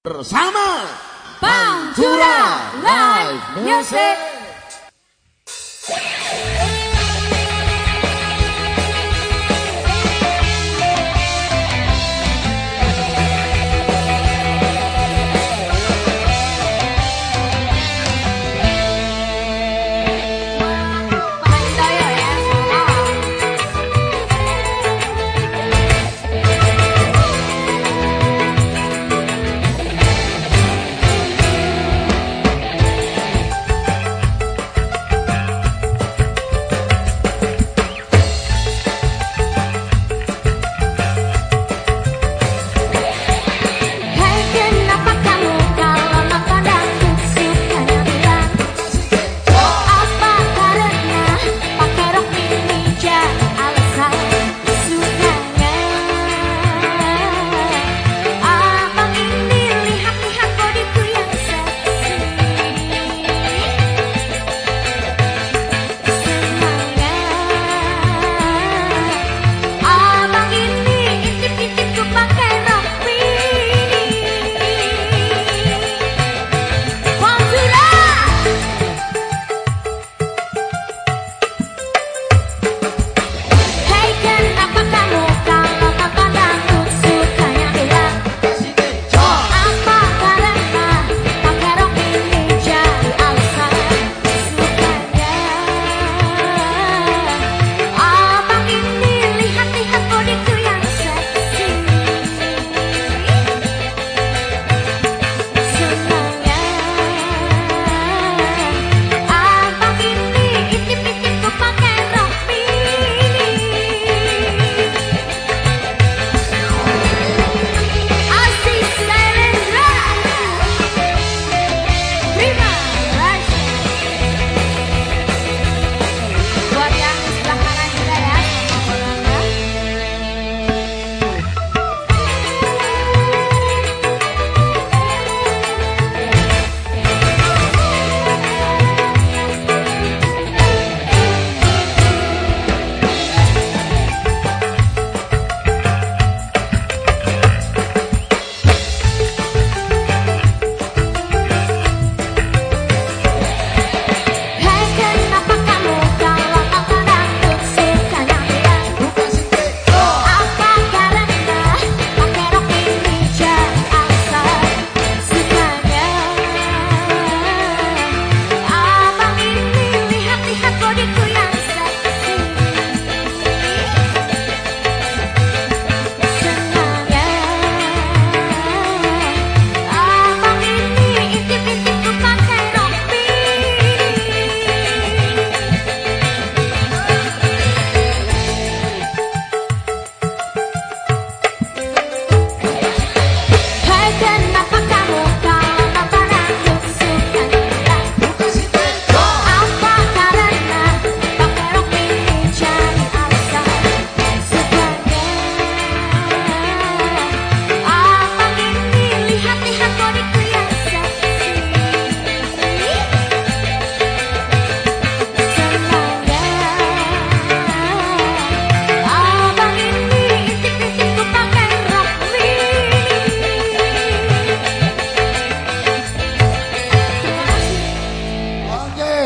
bersama Pantura Live Music.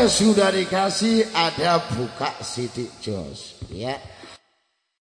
Sudah dikasih ada buka sidik jos ya